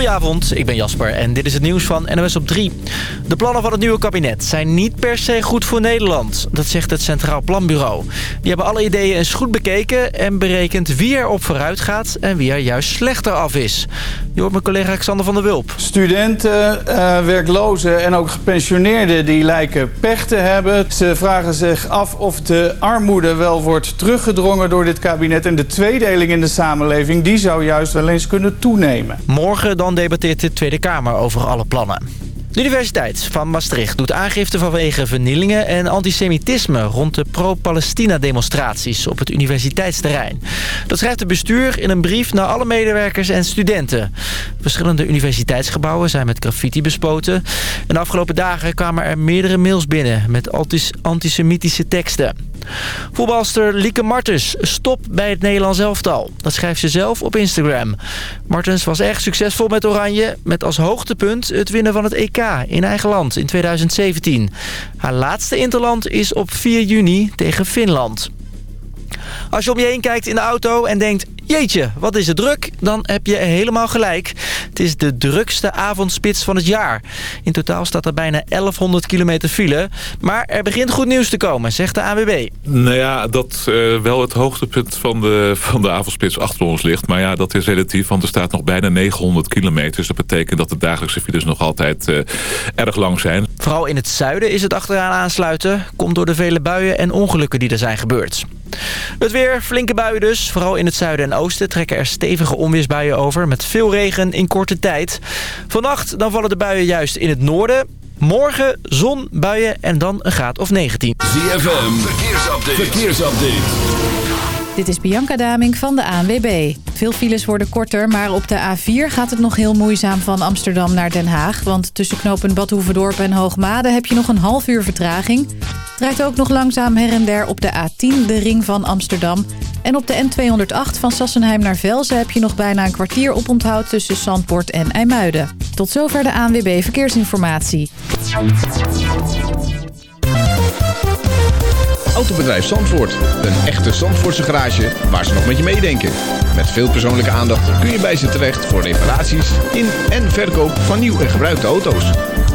Goedenavond, ik ben Jasper en dit is het nieuws van NOS op 3. De plannen van het nieuwe kabinet zijn niet per se goed voor Nederland. Dat zegt het Centraal Planbureau. Die hebben alle ideeën eens goed bekeken en berekend wie er op vooruit gaat... en wie er juist slechter af is. Je hoort mijn collega Xander van der Wulp. Studenten, uh, werklozen en ook gepensioneerden die lijken pech te hebben. Ze vragen zich af of de armoede wel wordt teruggedrongen door dit kabinet... en de tweedeling in de samenleving, die zou juist wel eens kunnen toenemen. Morgen dan debatteert de Tweede Kamer over alle plannen. De Universiteit van Maastricht doet aangifte vanwege vernielingen en antisemitisme rond de pro-Palestina-demonstraties op het universiteitsterrein. Dat schrijft het bestuur in een brief naar alle medewerkers en studenten. Verschillende universiteitsgebouwen zijn met graffiti bespoten. En de afgelopen dagen kwamen er meerdere mails binnen met antisemitische teksten. Voetbalster Lieke Martens stopt bij het Nederlands elftal. Dat schrijft ze zelf op Instagram. Martens was echt succesvol met Oranje... met als hoogtepunt het winnen van het EK in eigen land in 2017. Haar laatste interland is op 4 juni tegen Finland. Als je om je heen kijkt in de auto en denkt... Jeetje, wat is het druk? Dan heb je helemaal gelijk. Het is de drukste avondspits van het jaar. In totaal staat er bijna 1100 kilometer file. Maar er begint goed nieuws te komen, zegt de AWB. Nou ja, dat uh, wel het hoogtepunt van de, van de avondspits achter ons ligt. Maar ja, dat is relatief, want er staat nog bijna 900 kilometer. Dus dat betekent dat de dagelijkse files nog altijd uh, erg lang zijn. Vooral in het zuiden is het achteraan aansluiten. Komt door de vele buien en ongelukken die er zijn gebeurd. Het weer, flinke buien dus. Vooral in het zuiden en oosten trekken er stevige onweersbuien over... met veel regen in korte tijd. Vannacht dan vallen de buien juist in het noorden. Morgen zon, buien en dan een graad of 19. ZFM, verkeersupdate. verkeersupdate. Dit is Bianca Daming van de ANWB. Veel files worden korter, maar op de A4 gaat het nog heel moeizaam van Amsterdam naar Den Haag. Want tussen knopen Badhoevedorp en Hoogmade heb je nog een half uur vertraging. Rijdt ook nog langzaam her en der op de A10, de ring van Amsterdam. En op de N208 van Sassenheim naar Velzen heb je nog bijna een kwartier op onthoud tussen Zandpoort en IJmuiden. Tot zover de ANWB Verkeersinformatie. Autobedrijf Zandvoort. Een echte Zandvoortse garage waar ze nog met je meedenken. Met veel persoonlijke aandacht kun je bij ze terecht voor reparaties in en verkoop van nieuw en gebruikte auto's.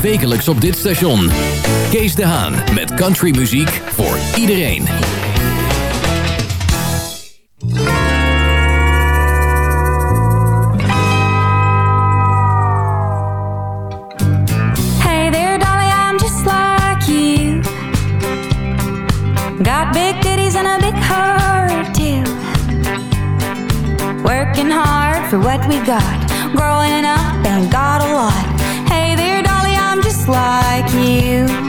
Wekelijks op dit station. Kees de Haan met countrymuziek voor iedereen. Hey there, Dolly, I'm just like you. Got big titties and a big heart, too. Working hard for what we got. Growing up and got a lot. Like you.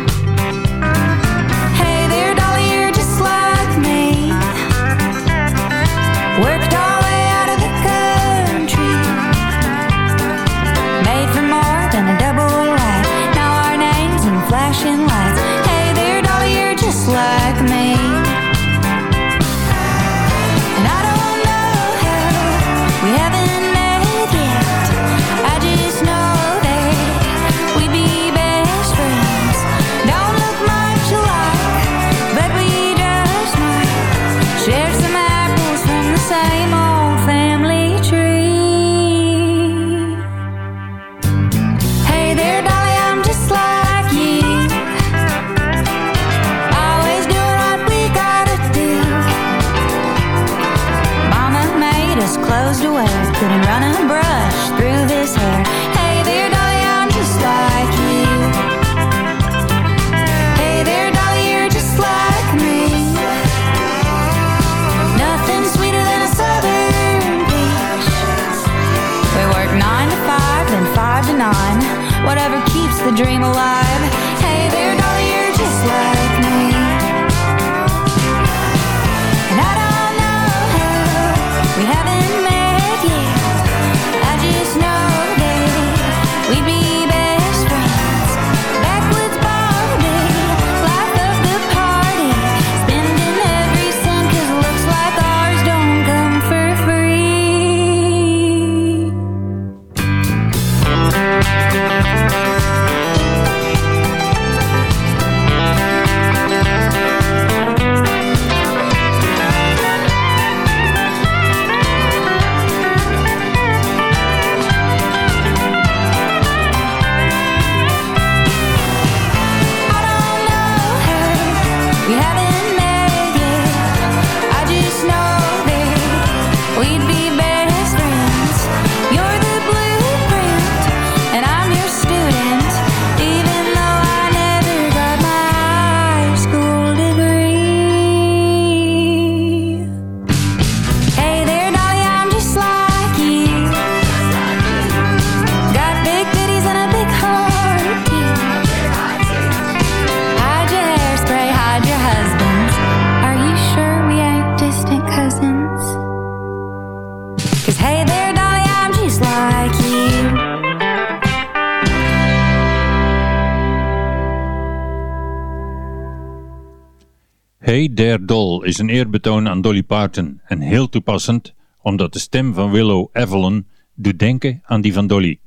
Is een eerbetoon aan Dolly Parton en heel toepassend omdat de stem van Willow Evelyn doet denken aan die van Dolly.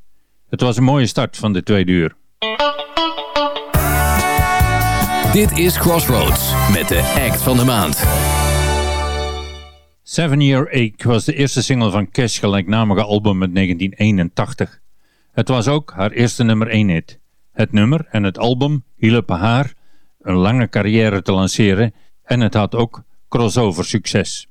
Het was een mooie start van de tweede uur. Dit is Crossroads met de act van de maand. Seven Year Ache was de eerste single van Cash gelijknamige album uit 1981. Het was ook haar eerste nummer 1 hit. Het nummer en het album hielpen haar een lange carrière te lanceren en het had ook crossover succes.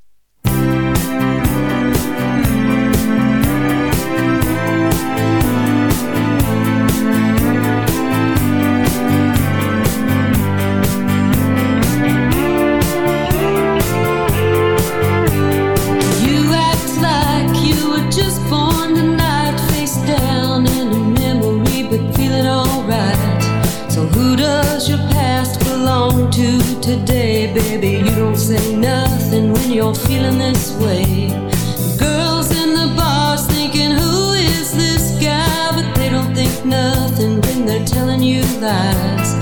Telling you lies.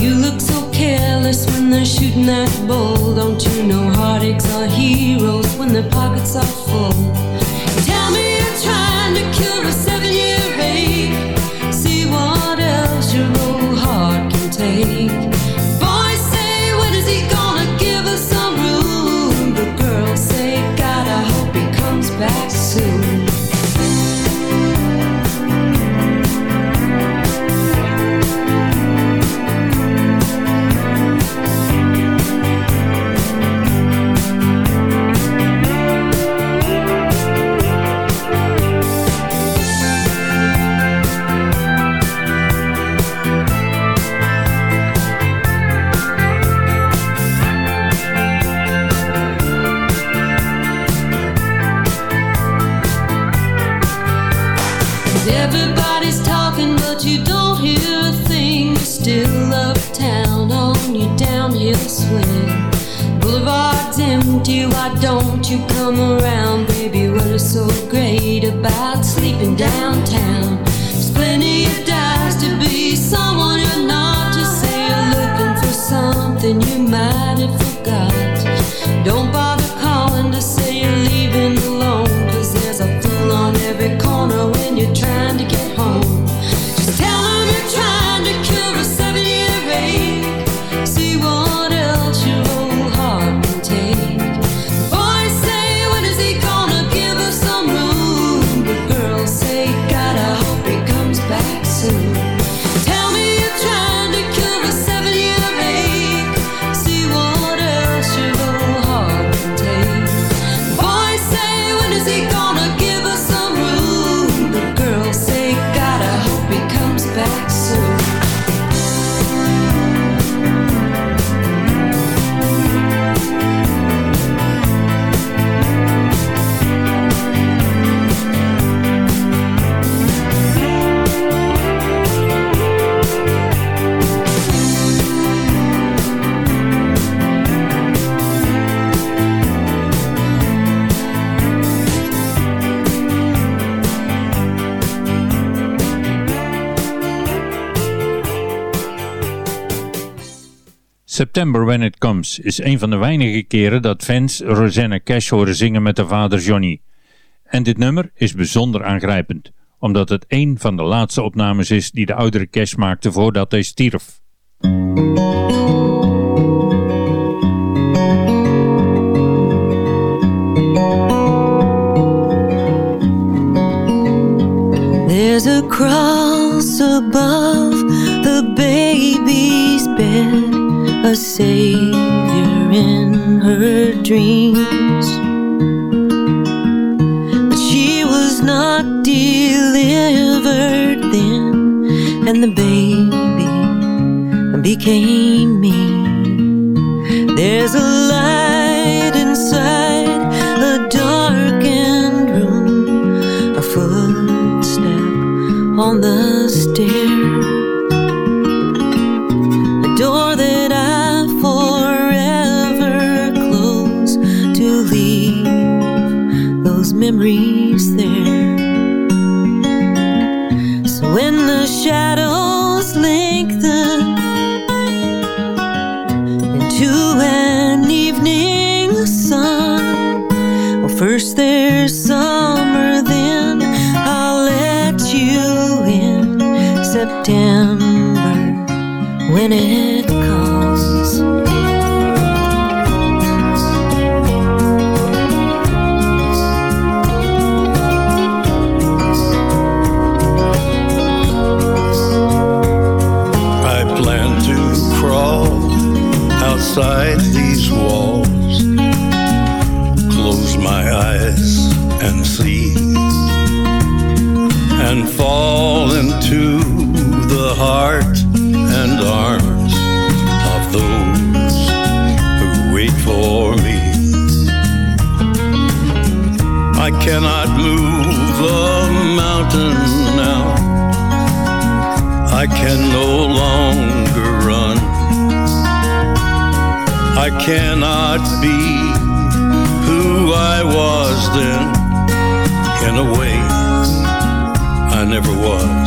You look so careless when they're shooting that bull. Don't you know heartaches are heroes when their pockets are full? Why don't you come around, baby? What is so great about sleeping downtown? September When It Comes is een van de weinige keren dat fans Rosanna Cash horen zingen met haar vader Johnny. En dit nummer is bijzonder aangrijpend, omdat het een van de laatste opnames is die de oudere Cash maakte voordat hij stierf. There's a cross above the baby's bed, a savior in her dreams. But she was not delivered then, and the baby became me. There's a light inside a darkened room, a footstep on the stair. memories there. So when the shadows lengthen Into an evening sun Well first there's summer then I'll let you in September when it outside these walls, close my eyes and see, and fall into the heart and arms of those who wait for me. I cannot cannot be who I was then. In a way, I never was.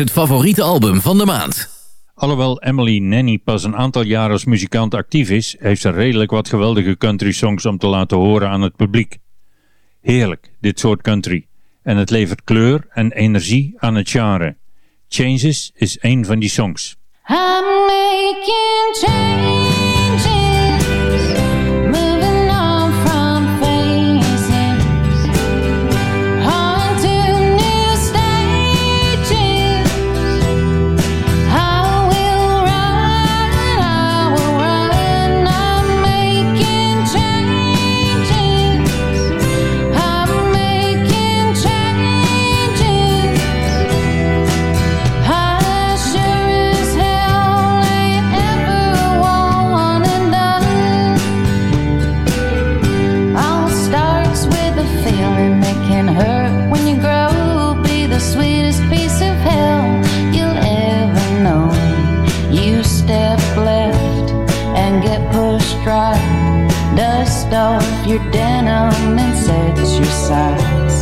Het favoriete album van de maand. Alhoewel Emily Nanny pas een aantal jaar als muzikant actief is, heeft ze redelijk wat geweldige country songs om te laten horen aan het publiek. Heerlijk, dit soort country. En het levert kleur en energie aan het genre. Changes is een van die songs. I'm making changes, pushed. Dust off your denim and set your sights.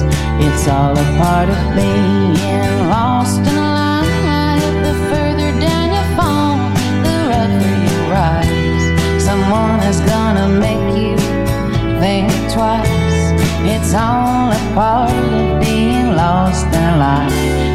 It's all a part of being lost in life. The further down you fall, the rougher you rise. Someone is gonna make you think twice. It's all a part of being lost in life.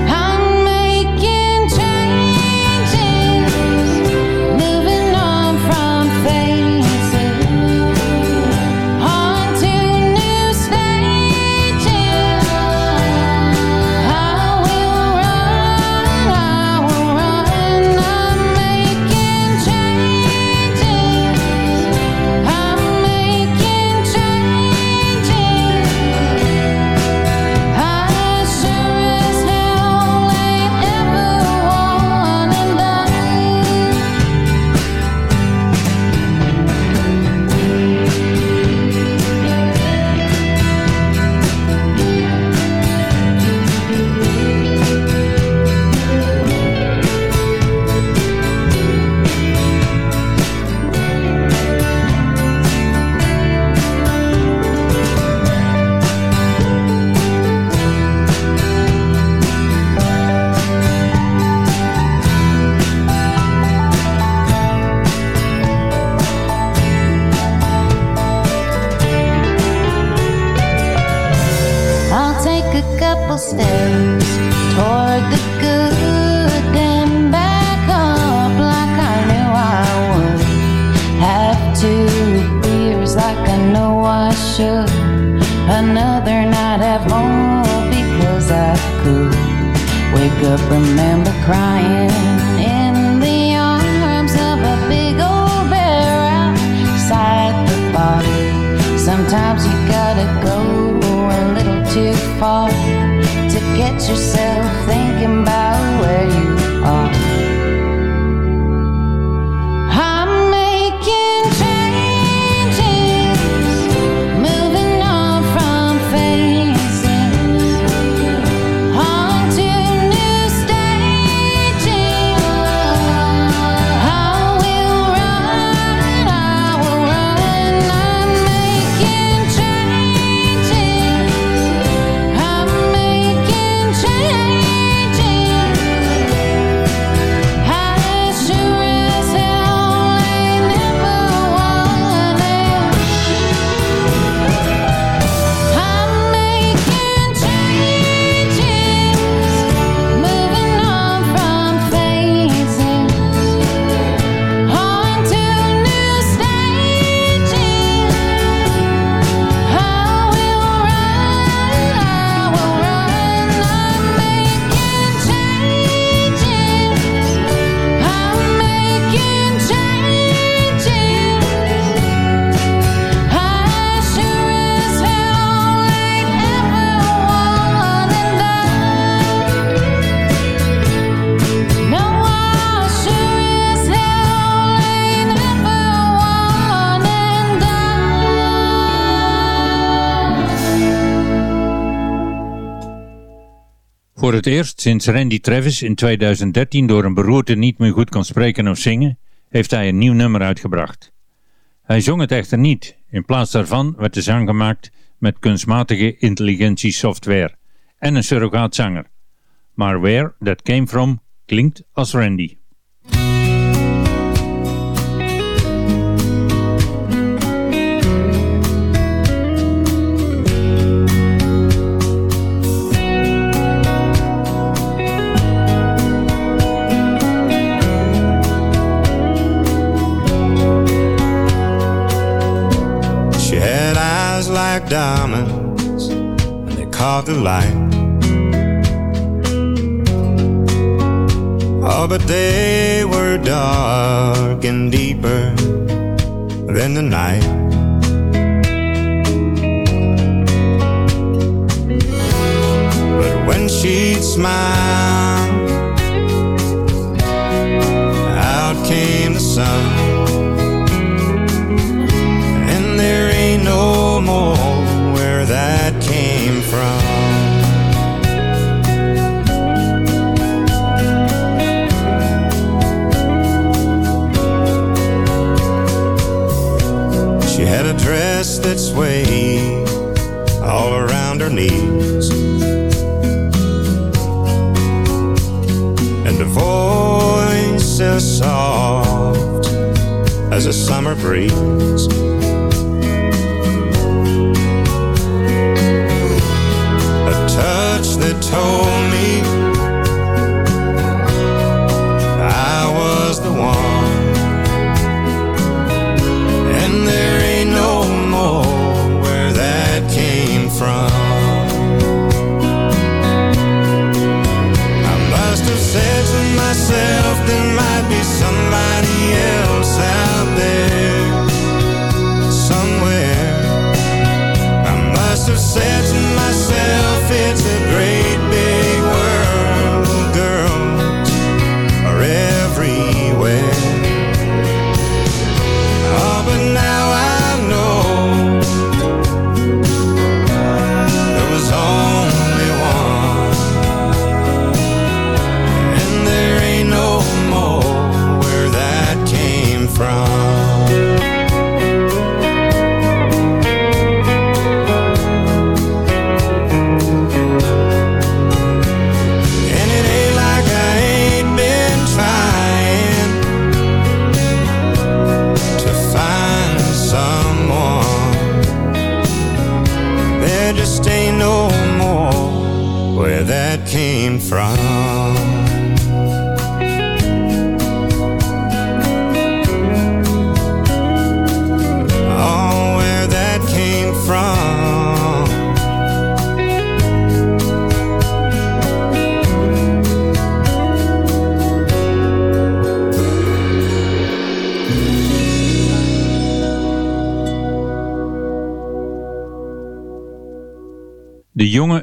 Wake up, remember crying in the arms of a big old bear outside the bar. Sometimes you gotta go a little too far to get yourself thinking about where you are. Voor het eerst sinds Randy Travis in 2013 door een beroerte niet meer goed kon spreken of zingen, heeft hij een nieuw nummer uitgebracht. Hij zong het echter niet. In plaats daarvan werd de zang gemaakt met kunstmatige intelligentiesoftware en een surrogaatzanger. Maar Where That Came From klinkt als Randy. Caught the light. Oh, but they were dark and deeper than the night. But when she'd smile, dress that swayed all around her knees. And a voice as soft as a summer breeze. A touch that told me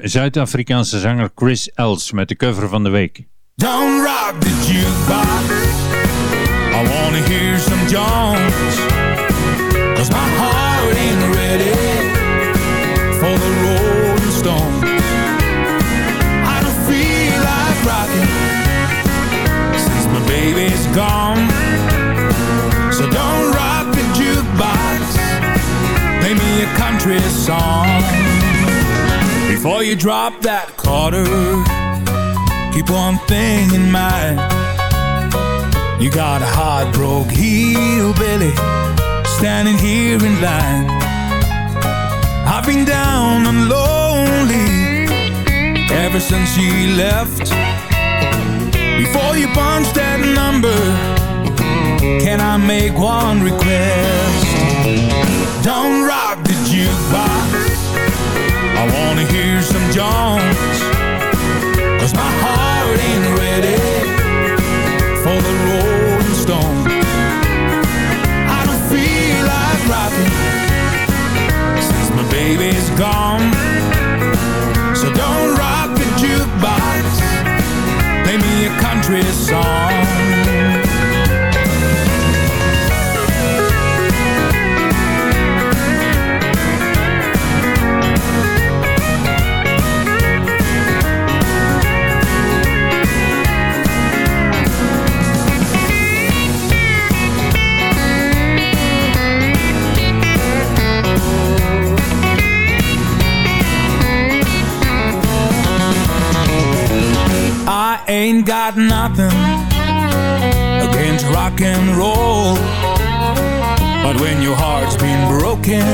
Zuid-Afrikaanse zanger Chris Els met de cover van de week. Don't rock the jukebox. I wanna hear some Jones. Cause my heart ain't ready for the Rolling Stone. I don't feel like rocking since my baby's gone. So don't rock the jukebox. Play me a country song. Before you drop that quarter, keep one thing in mind. You got a hard broke hillbilly standing here in line. I've been down and lonely ever since she left. Before you punch that number, can I make one request? Don't rock the jukebox. I wanna hear some Jones. Cause my heart ain't ready for the Rolling Stone. I don't feel like rocking since my baby's gone. So don't rock the jukebox. Play me a country song. Ain't got nothing against rock and roll. But when your heart's been broken,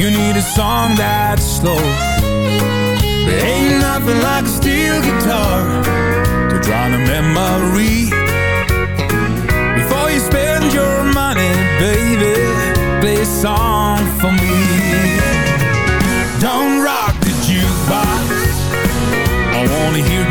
you need a song that's slow. There ain't nothing like a steel guitar to drown a memory. Before you spend your money, baby, play a song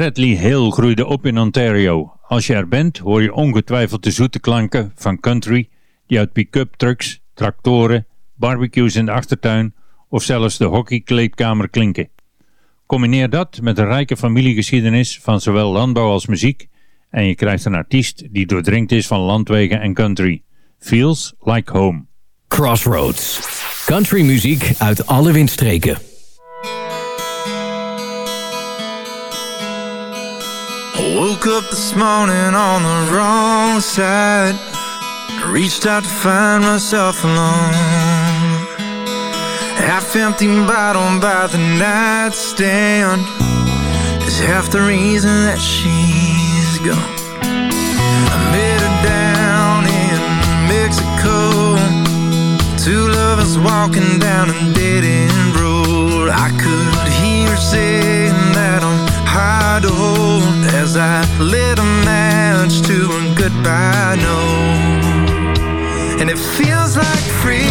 Bradley Hill groeide op in Ontario. Als je er bent, hoor je ongetwijfeld de zoete klanken van country die uit pick-up trucks, tractoren, barbecues in de achtertuin of zelfs de hockeykleedkamer klinken. Combineer dat met een rijke familiegeschiedenis van zowel landbouw als muziek en je krijgt een artiest die doordringd is van landwegen en country. Feels like home. Crossroads. Country muziek uit alle windstreken. Woke up this morning on the wrong side. I reached out to find myself alone. Half empty bottle by the nightstand is half the reason that she's gone. I met her down in Mexico. Two lovers walking down a dead end road. I could hear her I'm hard to hold as I lit a match to a goodbye note. And it feels like freedom.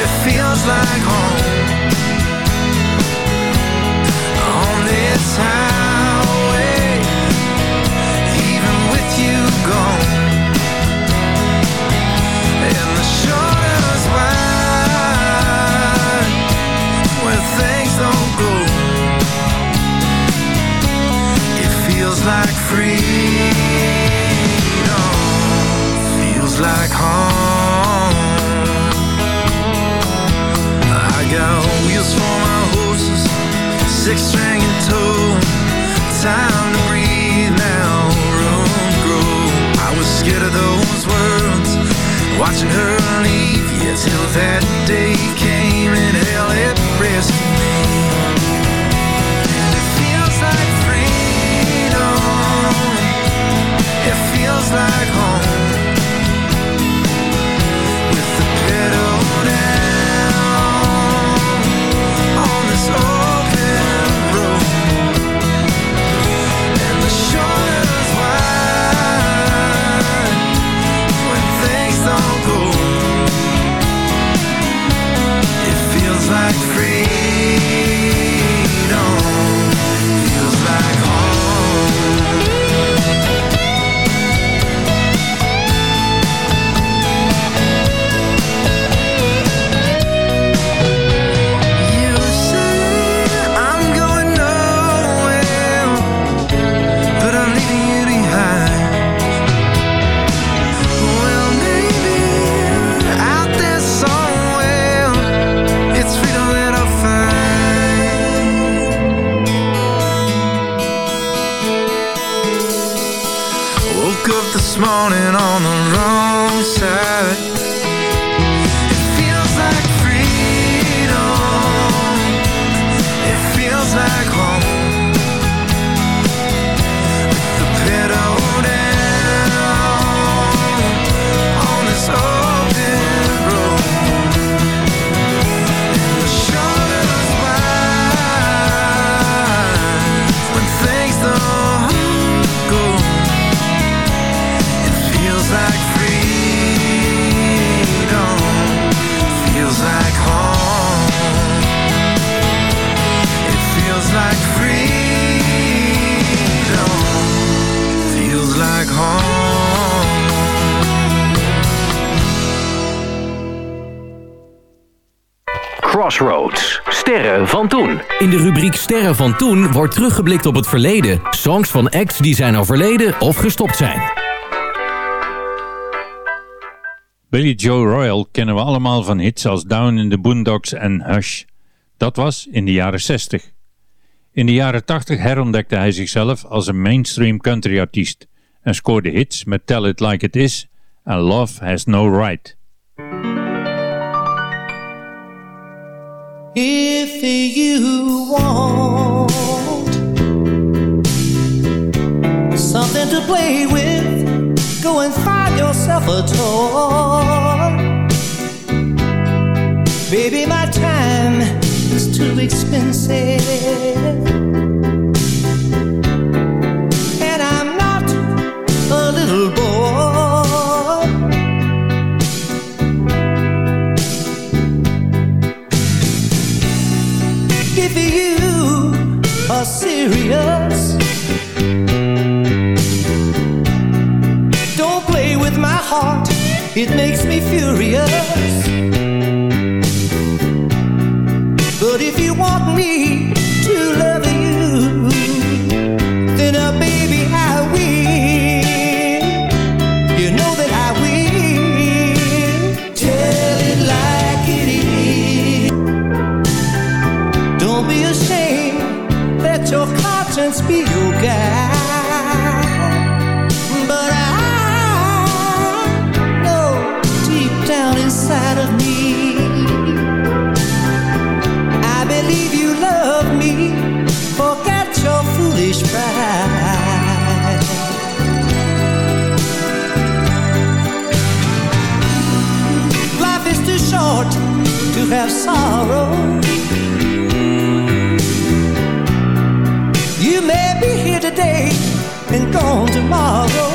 It feels like home. On this highway, Sterren van toen wordt teruggeblikt op het verleden. Songs van acts die zijn overleden of gestopt zijn. Billy Joe Royal kennen we allemaal van hits als Down in the Boondocks en Hush. Dat was in de jaren 60. In de jaren 80 herontdekte hij zichzelf als een mainstream country artiest en scoorde hits met Tell It Like It Is en Love Has No Right. If you want something to play with, go and find yourself a toy. Baby, my time is too expensive. It makes me furious. Have sorrow. You may be here today and gone tomorrow.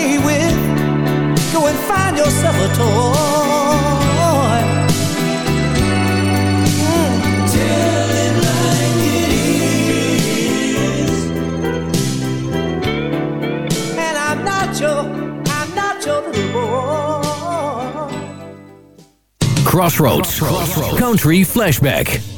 Play with. Go and find yourself a toy. Mm. Tell it like it is. And I'm not your, I'm not your little boy. Crossroads. Country Flashback.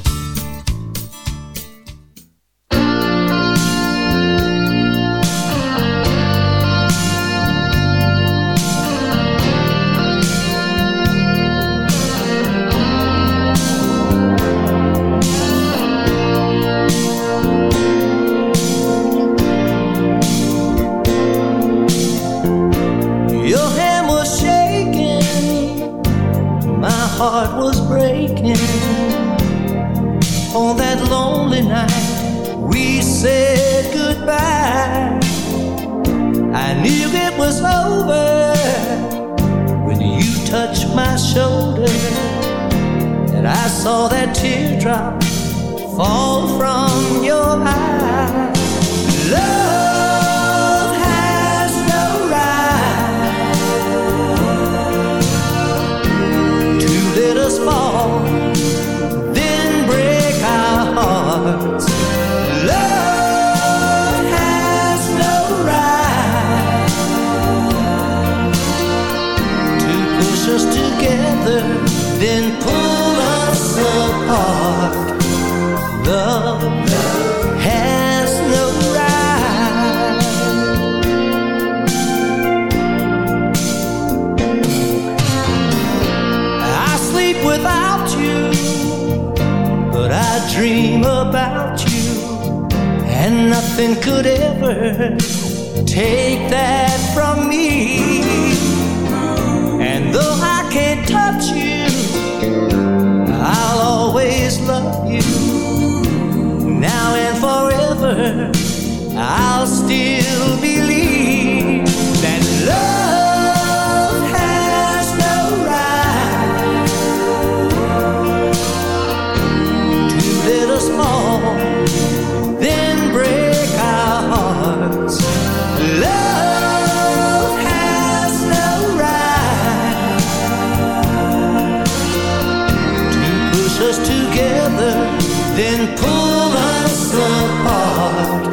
Dream about you, and nothing could ever take that from me. And though I can't touch you, I'll always love you. Now and forever, I'll still believe then pull us apart.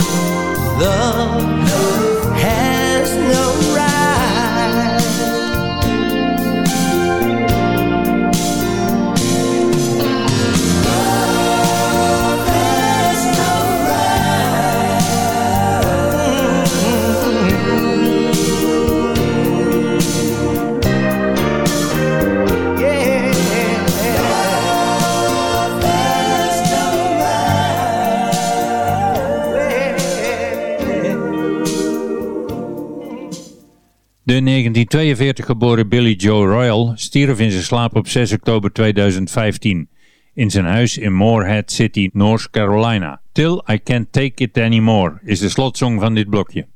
De 1942 geboren Billy Joe Royal stierf in zijn slaap op 6 oktober 2015 in zijn huis in Morehead City, North Carolina. Till I Can't Take It Anymore is de slotsong van dit blokje.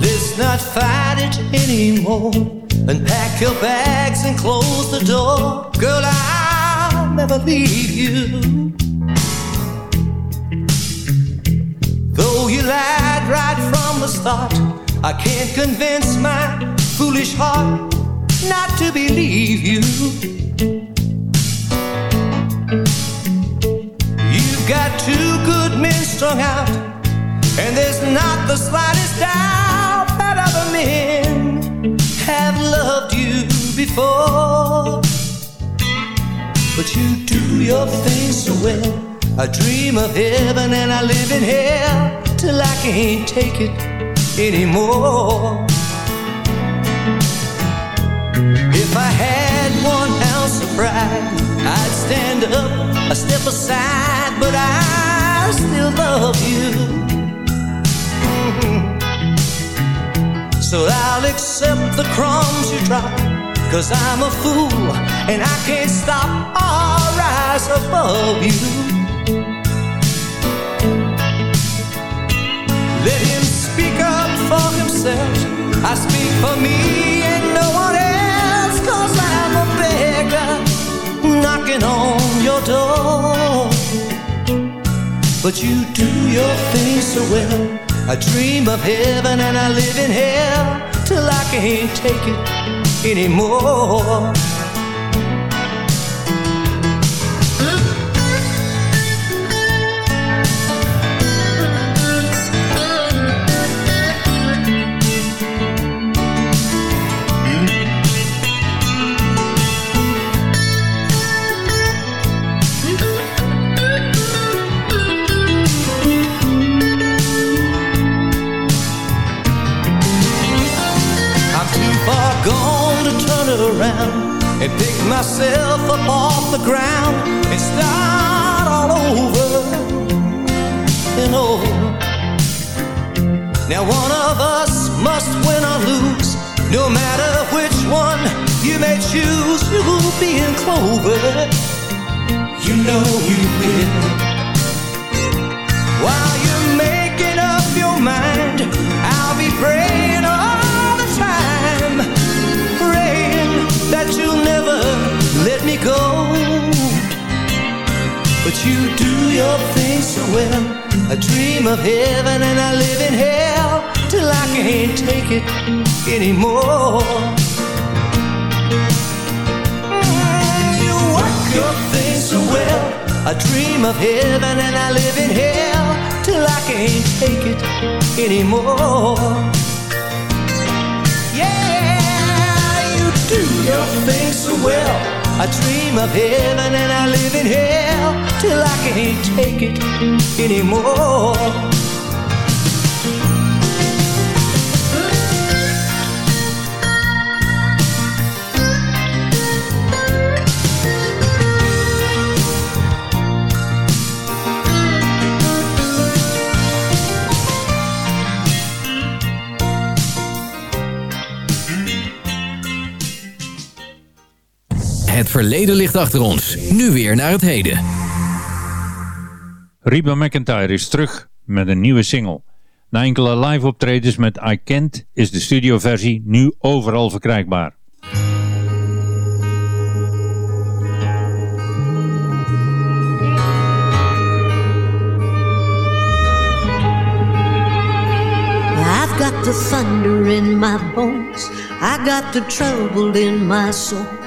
Let's not fight it anymore. Unpack your bags and close the door. Never leave you. Though you lied right from the start, I can't convince my foolish heart not to believe you. You've got two good men strung out, and there's not the slightest doubt that other men have loved you before. But you do your thing so well. I dream of heaven and I live in hell till I can't take it anymore. If I had one ounce of pride, I'd stand up, a step aside, but I still love you. So I'll accept the crumbs you drop, cause I'm a fool and I can't stop above you. Let him speak up for himself. I speak for me and no one else, cause I'm a beggar knocking on your door. But you do your thing so well. I dream of heaven and I live in hell till I can't take it anymore. Gone to turn around and pick myself up off the ground and start all over and over. Now one of us must win or lose, no matter which one you may choose. You'll be in clover, you know you will. that you'll never let me go. But you do your thing so well. I dream of heaven and I live in hell Till I can't take it anymore. Ah, you work your thing so well. I dream of heaven and I live in hell Till I can't take it anymore. Your things so well. I dream of heaven and I live in hell till I can't take it anymore. Verleden ligt achter ons. Nu weer naar het heden. Reba McIntyre is terug met een nieuwe single. Na enkele live optredens met I Can't is de studioversie nu overal verkrijgbaar. I've got the thunder in my bones. I got the trouble in my soul.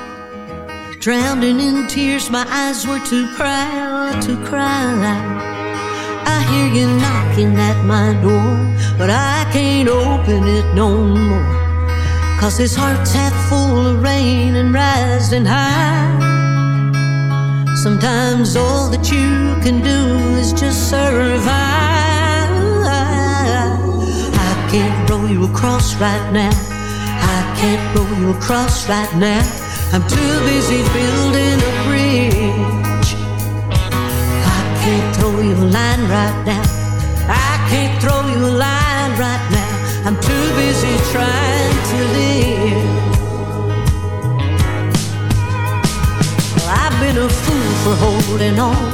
Drowning in tears, my eyes were too proud to cry. I hear you knocking at my door, but I can't open it no more. Cause this heart's half full of rain and rising high. Sometimes all that you can do is just survive. I can't row you across right now. I can't row you across right now. I'm too busy building a bridge. I can't throw you a line right now. I can't throw you a line right now. I'm too busy trying to live. Well, I've been a fool for holding on.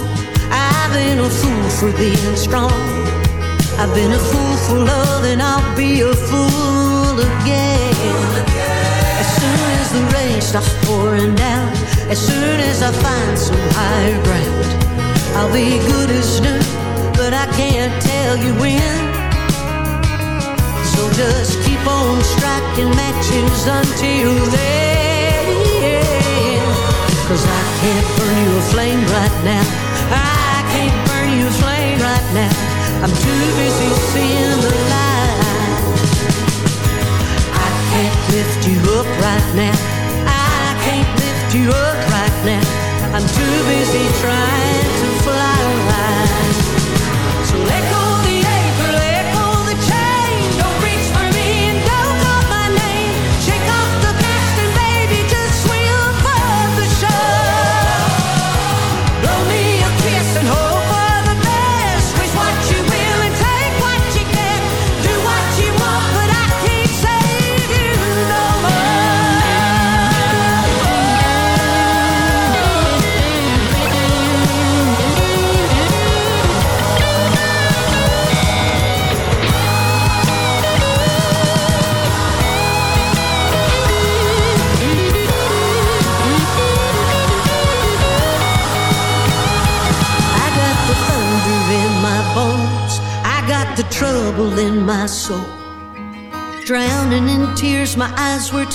I've been a fool for being strong. I've been a fool for love, and I'll be a fool again. As soon as the rain stops pouring down, as soon as I find some higher ground, I'll be good as new, but I can't tell you when. So just keep on striking matches until then. Cause I can't burn you a flame right now. I can't burn you a flame right now. I'm too busy seeing the light. Lift you up right now. I can't lift you up right now. I'm too busy trying to fly. So let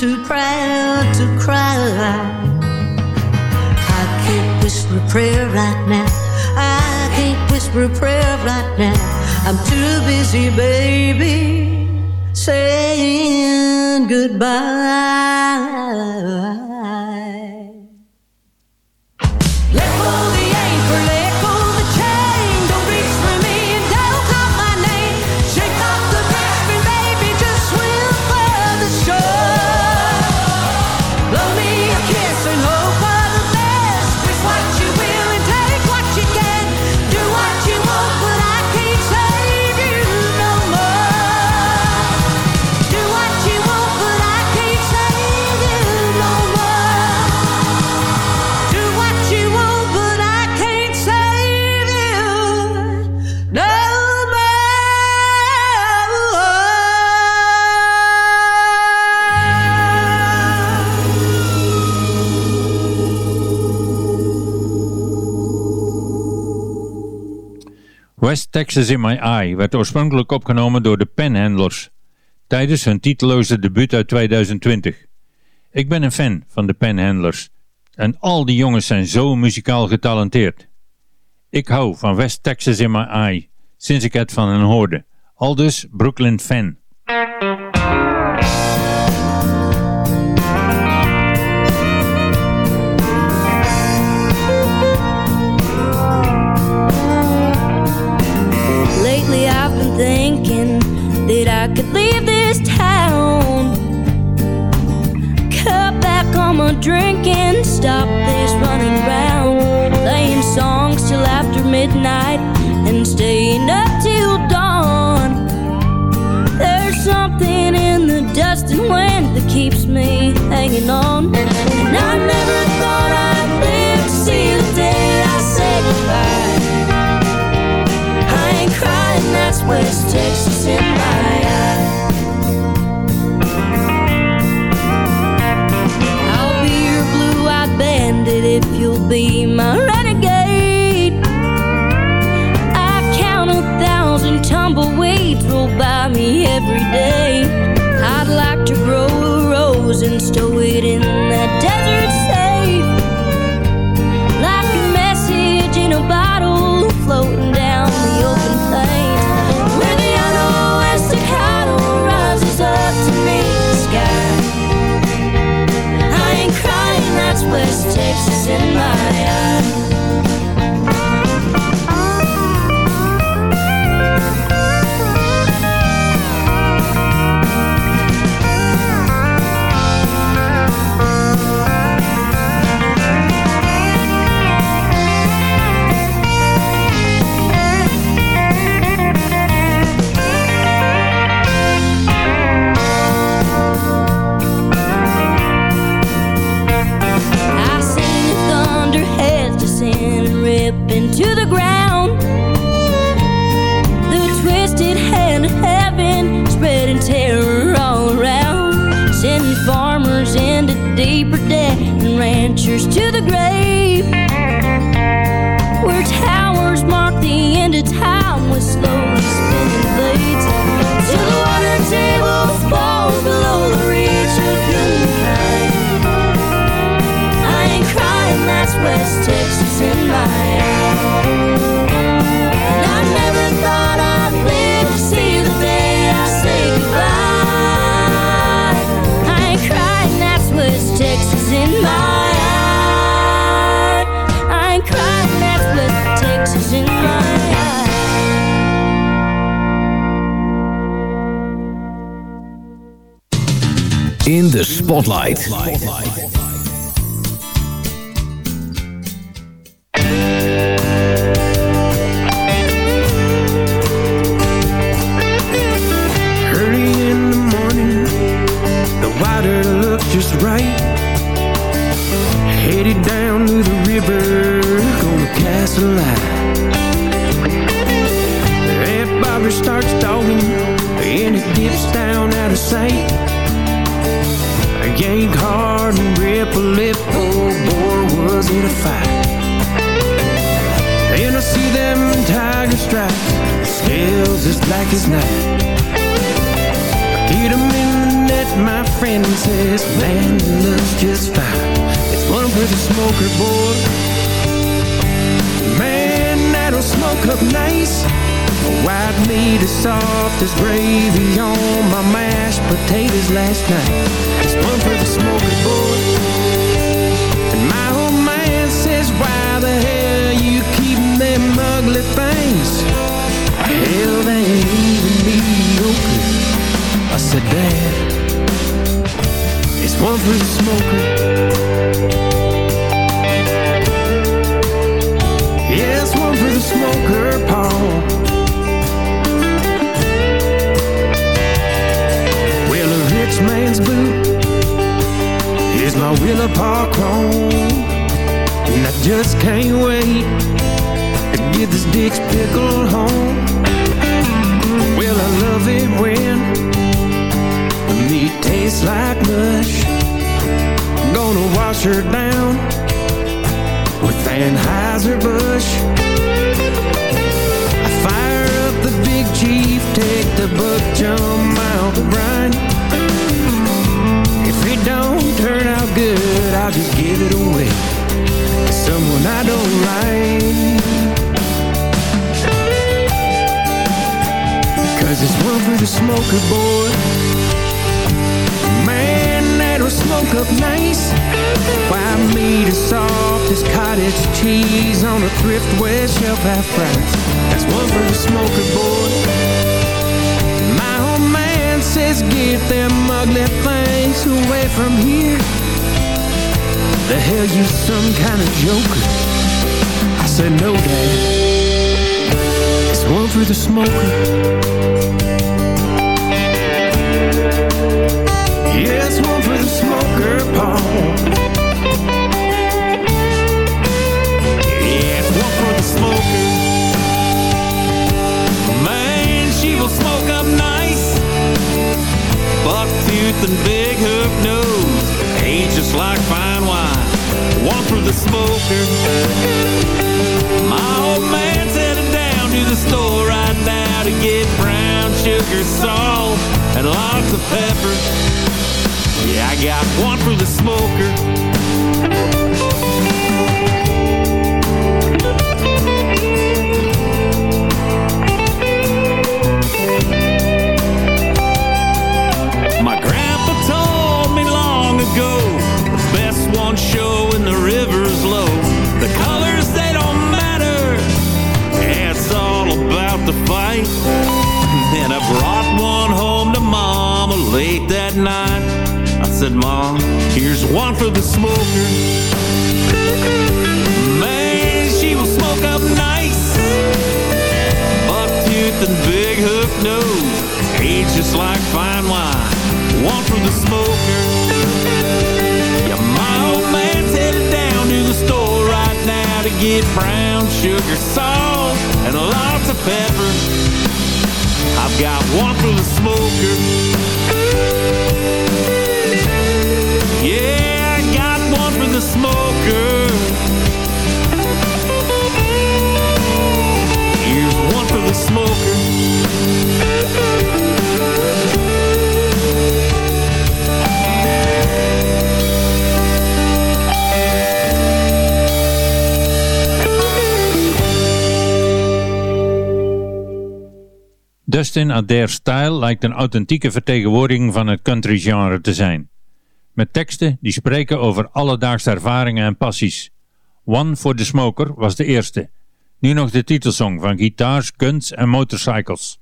eyes were West Texas in My Eye werd oorspronkelijk opgenomen door de Panhandlers tijdens hun titeloze debuut uit 2020. Ik ben een fan van de Panhandlers en al die jongens zijn zo muzikaal getalenteerd. Ik hou van West Texas in My Eye sinds ik het van hen hoorde. Aldus Brooklyn fan. Drinking, stop this running round. Playing songs till after midnight and staying up till dawn. There's something in the dust and wind that keeps me hanging on. And I never thought I'd live to see the day I say goodbye. I ain't crying, that's West Texas if you'll be my Spotlight. Early a fight. Then I see them tiger stripes, scales as black as night. Get 'em in the net, my friend says, man, it looks just fine. It's one for the smoker, boy. Man, that'll smoke up nice. White meat as soft as gravy on my mashed potatoes last night. It's one for the smoker, boy. Ugly things? Hell, they ain't even mediocre. I said, Dad, it's one for the smoker. Yeah, it's one for the smoker, Paul. Well, a rich man's boot is my Willa Park home. And I just can't wait get this Dick's pickle home. Well, I love it when the meat tastes like mush. Gonna wash her down with Anheuser-Busch. I fire up the big chief, take the book, John Miles O'Brien. If it don't turn out good, I'll just give it away someone I don't like. It's one for the smoker boy. Man, that'll smoke up nice. Why me as soft as cottage cheese on a thrift West shelf half price. That's one for the smoker boy. My old man says get them ugly things away from here. The hell you some kind of joker? I said no, Dad. One for the smoker. Yeah, one for the smoker, Paul. Yeah, one for the smoker. Man, she will smoke up nice. Buck tooth and big hook nose. Age just like fine wine. One for the smoker. My old to the store right now to get brown sugar, salt, and lots of pepper. Yeah, I got one for the smoker. Said, Mom, here's one for the smoker. Man, she will smoke up nice. Buck tooth and big hook nose. Age just like fine wine. One for the smoker. Yeah, my old man's headed down to the store right now to get brown sugar, salt, and lots of pepper. I've got one for the smoker. The smoker. Here's one the smoker. Dustin Adair's stijl lijkt een authentieke vertegenwoordiging van het country genre te zijn. Met teksten die spreken over alledaagse ervaringen en passies. One for the Smoker was de eerste. Nu nog de titelsong van Guitars, Guns en Motorcycles.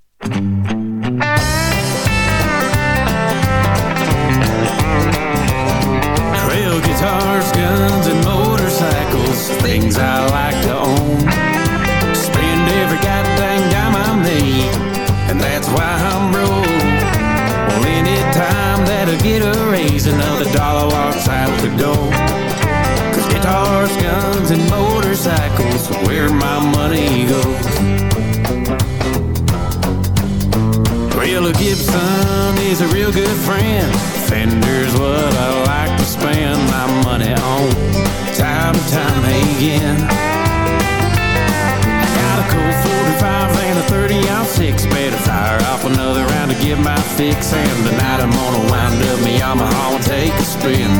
Trail guitars, guns, and motorcycles, things I like to own. Spend every goddamn dime I make, and that's why get a raise, another dollar walks out the door. Cause guitars, guns, and motorcycles, where my money goes. Well, a Gibson is a real good friend. Fender's what I like to spend my money on. Time and time again. A Colt 45 and a 30 ounce six. Better fire off another round to get my fix. And tonight I'm gonna wind up me Yamaha and take a spin.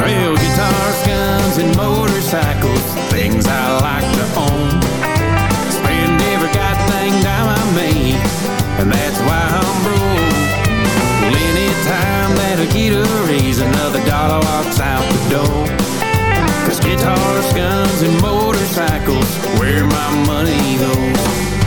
Real guitars, guns, and motorcycles, things I like to own. Spend every goddamn dime I make, and that's why I'm broke. Well, anytime that I get a raise, another dollar walks out the door. Guitars, guns, and motorcycles, where my money goes.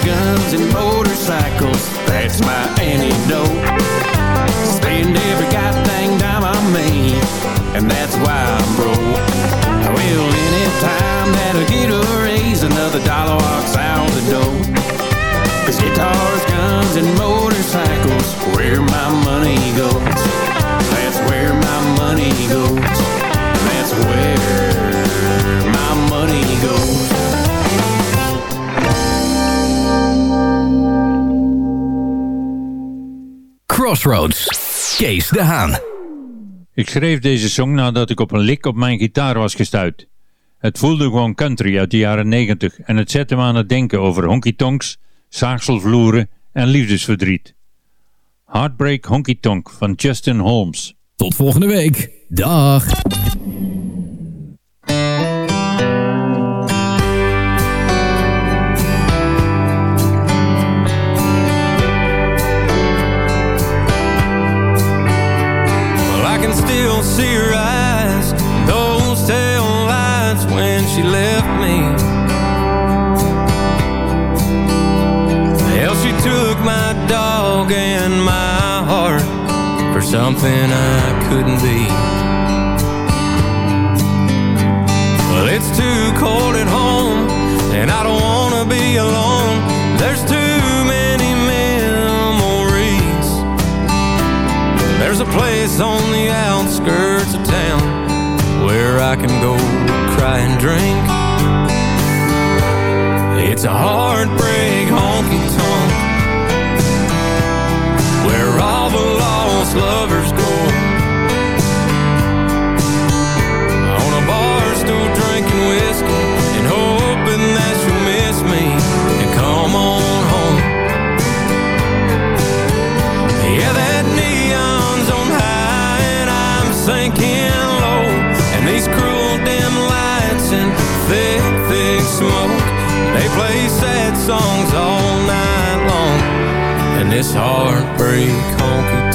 Guns, and Ik schreef deze song nadat ik op een lik op mijn gitaar was gestuurd. Het voelde gewoon country uit de jaren 90 en het zette me aan het denken over honky-tonks, zaagselvloeren en liefdesverdriet. Heartbreak Honky Tonk van Justin Holmes. Tot volgende week. Dag. Can still see her eyes, those tail lights when she left me. Hell, she took my dog and my heart for something I couldn't be. Well, it's too cold at home, and I don't wanna be alone. There's too There's a place on the outskirts of town where I can go cry and drink. It's a heartbreak honky tonk where all the lost lovers go. Play sad songs all night long. And this heartbreak honky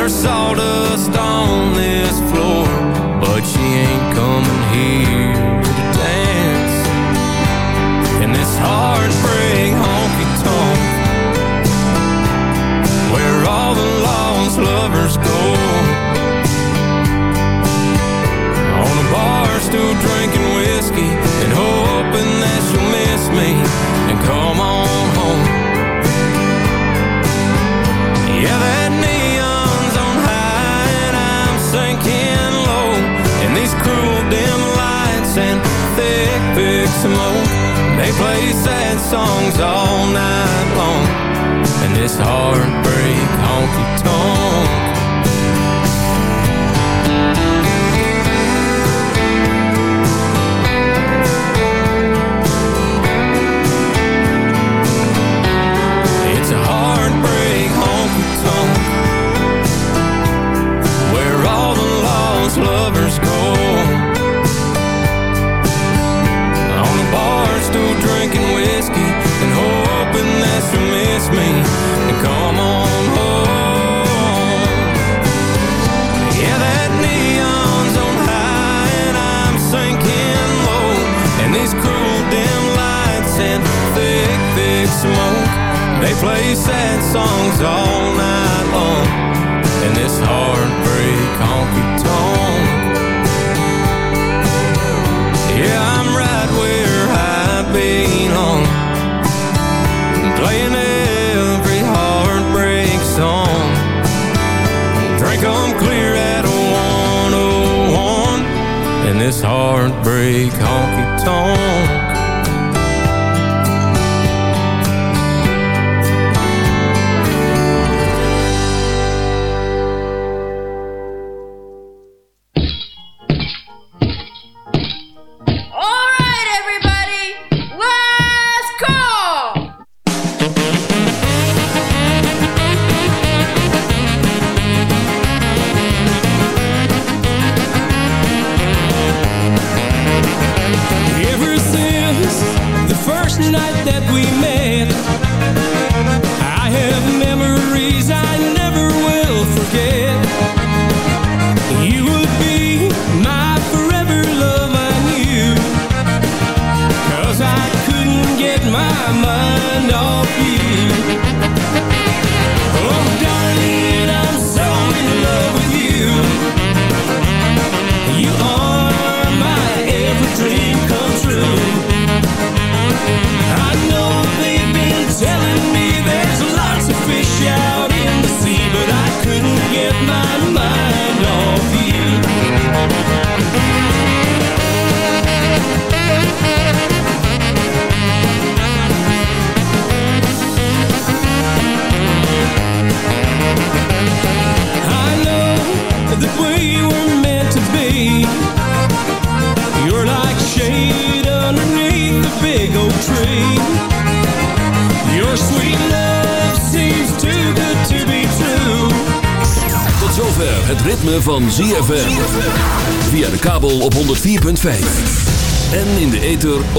there's sawdust on this floor, but she ain't coming here they play sad songs all night long. And this heartbreak honky They play sad songs all night long in this heartbreak honky tonk. Yeah, I'm right where I belong, playing every heartbreak song. Drink clear at a 101 in this heartbreak honky